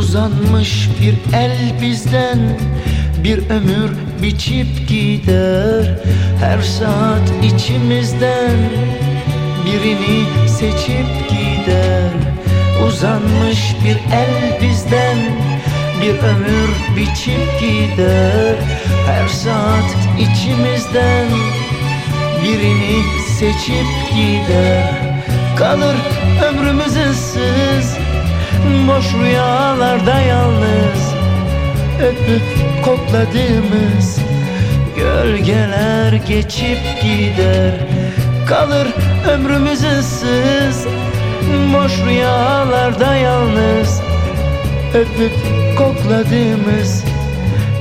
Uzanmış bir el bizden. Bir ömür biçip gider Her saat içimizden. Birini seçip gider Uzanmış bir el bizden. Bir ömür biçip gider Her saat içimizden. Birini seçip gider Kalır ömrümüz ıssız Boş rüyalarda yalnız. Öpüp kokladığımız Gölgeler geçip gider. Kalır ömrümüz ıssız Boş rüyalarda yalnız. Öpüp kokladığımız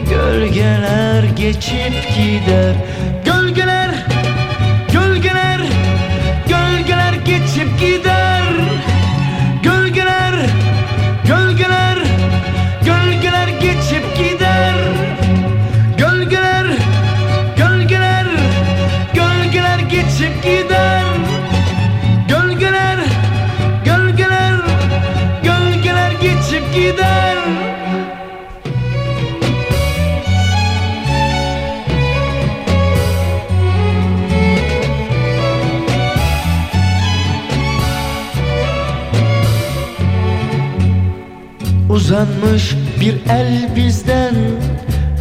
Gölgeler geçip gider geçip gider Gölgeler, gölgeler, gölgeler geçip gider Uzanmış bir el bizden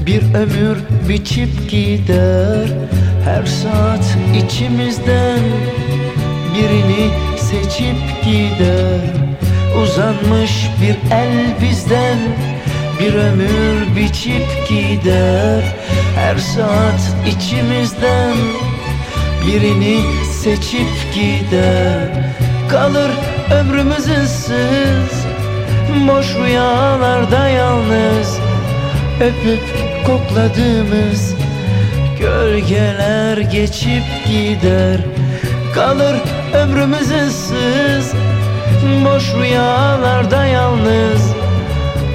Bir ömür biçip gider. Her saat içimizden Birini seçip gider. Uzanmış bir el bizden Bir ömür biçip gider. Her saat içimizden Birini seçip gider. Kalır ömrümüz ıssız Boş rüyalarda yalnız. Öpüp kokladığımız Gölgeler geçip gider. Kalır ömrümüz ıssız Boş rüyalarda yalnız.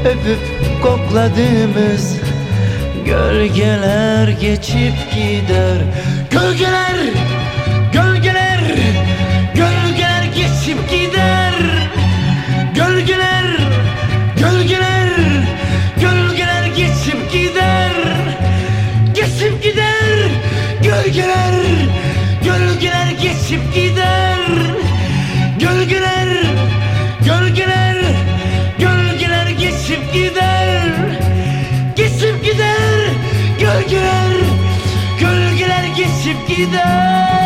Öpüp kokladığımız Gölgeler geçip gider. Gölgeler Gölgeler Gölgeler geçip gider. Gölgeler Gölgeler Gölgeler geçip gider. Geçip gider Gölgeler Gölgeler geçip gider